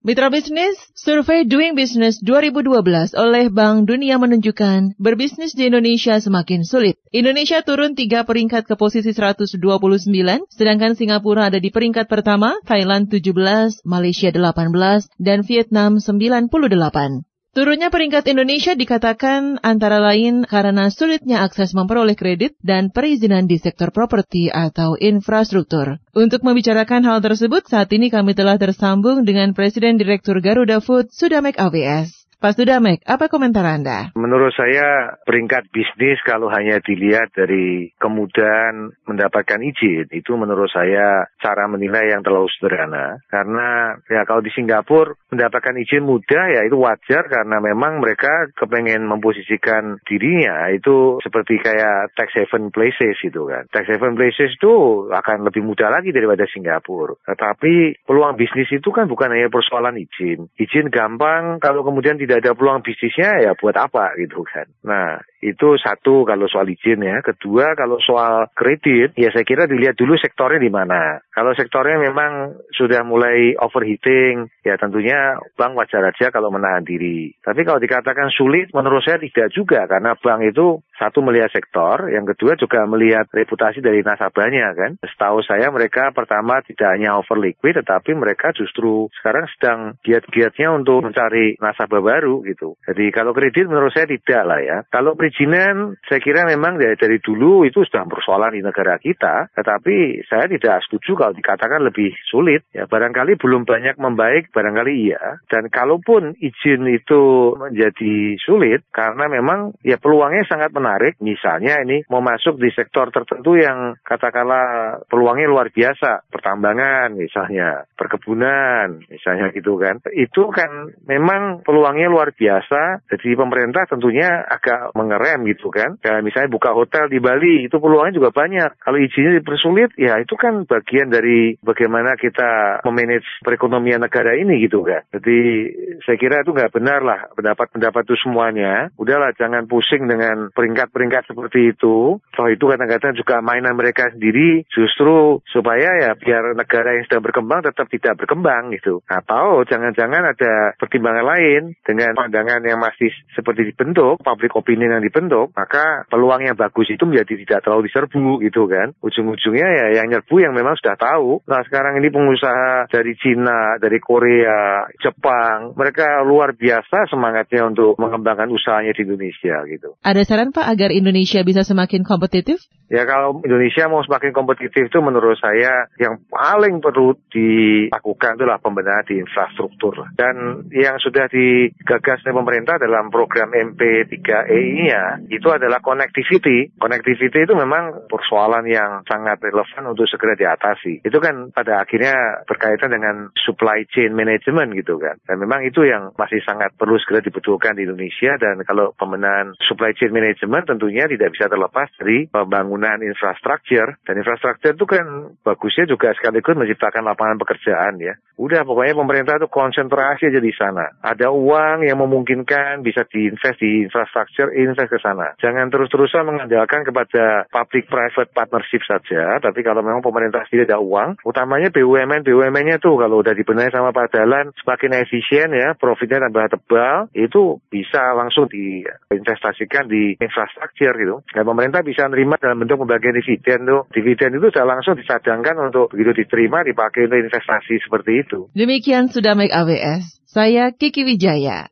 Mitra bisnis, survei Doing Business 2012 oleh Bank Dunia menunjukkan berbisnis di Indonesia semakin sulit. Indonesia turun tiga peringkat ke posisi 129, sedangkan Singapura ada di peringkat pertama, Thailand 17, Malaysia 18, dan Vietnam 98. Turunnya peringkat Indonesia dikatakan antara lain karena sulitnya akses memperoleh kredit dan perizinan di sektor properti atau infrastruktur. Untuk membicarakan hal tersebut, saat ini kami telah tersambung dengan Presiden Direktur Garuda Food, Sudamek AWS. Pak Sudamek, apa komentar Anda? Menurut saya peringkat bisnis kalau hanya dilihat dari kemudahan mendapatkan izin, itu menurut saya cara menilai yang terlalu sederhana. Karena ya kalau di Singapura mendapatkan izin mudah ya itu wajar karena memang mereka kepengen memposisikan dirinya itu seperti kayak tax haven places itu kan. Tax haven places itu akan lebih mudah lagi daripada Singapura. Tetapi peluang bisnis itu kan bukan hanya persoalan izin. Izin gampang kalau kemudian tidak tidak ada peluang bisnisnya ya buat apa gitu kan. Nah itu satu kalau soal izin ya. Kedua kalau soal kredit ya saya kira dilihat dulu sektornya di mana. Kalau sektornya memang sudah mulai overheating ya tentunya bank wajar aja kalau menahan diri. Tapi kalau dikatakan sulit menurut saya tidak juga karena bank itu satu melihat sektor, yang kedua juga melihat reputasi dari nasabahnya kan. Setahu saya mereka pertama tidak hanya over liquid tetapi mereka justru sekarang sedang giat-giatnya untuk mencari nasabah baru gitu. Jadi kalau kredit menurut saya tidak lah ya. Kalau perizinan saya kira memang dari, dari dulu itu sudah persoalan di negara kita. Tetapi saya tidak setuju kalau dikatakan lebih sulit. Ya barangkali belum banyak membaik, barangkali iya. Dan kalaupun izin itu menjadi sulit karena memang ya peluangnya sangat menarik. Misalnya ini mau masuk di sektor tertentu yang katakanlah peluangnya luar biasa. Pertambangan misalnya, perkebunan misalnya gitu kan. Itu kan memang peluangnya luar biasa. Jadi pemerintah tentunya agak mengerem gitu kan. Ya, misalnya buka hotel di Bali itu peluangnya juga banyak. Kalau izinnya dipersulit ya itu kan bagian dari bagaimana kita memanage perekonomian negara ini gitu kan. Jadi saya kira itu nggak benar lah pendapat-pendapat itu semuanya. Udahlah jangan pusing dengan peringkat-peringkat seperti itu. Toh itu kadang-kadang juga mainan mereka sendiri justru supaya ya biar negara yang sedang berkembang tetap tidak berkembang gitu. Atau jangan-jangan ada pertimbangan lain dengan pandangan yang masih seperti dibentuk, public opinion yang maka peluang yang bagus itu menjadi tidak terlalu diserbu gitu kan. Ujung-ujungnya ya yang nyerbu yang memang sudah tahu. Nah sekarang ini pengusaha dari Cina, dari Korea, Jepang, mereka luar biasa semangatnya untuk mengembangkan usahanya di Indonesia gitu. Ada saran Pak agar Indonesia bisa semakin kompetitif? Ya kalau Indonesia mau semakin kompetitif itu menurut saya yang paling perlu dilakukan itulah pembenahan di infrastruktur. Dan yang sudah digagas oleh pemerintah dalam program MP3E-nya itu adalah connectivity. Connectivity itu memang persoalan yang sangat relevan untuk segera diatasi. Itu kan pada akhirnya berkaitan dengan supply chain management gitu kan. Dan memang itu yang masih sangat perlu segera dibutuhkan di Indonesia dan kalau pembenahan supply chain management tentunya tidak bisa terlepas dari pembangunan pembangunan infrastruktur dan infrastruktur itu kan bagusnya juga sekaligus menciptakan lapangan pekerjaan ya. Udah pokoknya pemerintah itu konsentrasi aja di sana. Ada uang yang memungkinkan bisa diinvest di infrastruktur, invest ke sana. Jangan terus-terusan mengandalkan kepada public private partnership saja, tapi kalau memang pemerintah tidak ada uang, utamanya BUMN, BUMN-nya tuh kalau udah dibenahi sama Pak Dalan semakin efisien ya, profitnya tambah tebal, itu bisa langsung diinvestasikan di infrastruktur gitu. Dan pemerintah bisa nerima dalam bentuk pembagian dividen tuh. Dividen itu sudah langsung disadangkan untuk begitu diterima dipakai untuk investasi seperti itu. Demikian sudah make AWS. Saya Kiki Wijaya.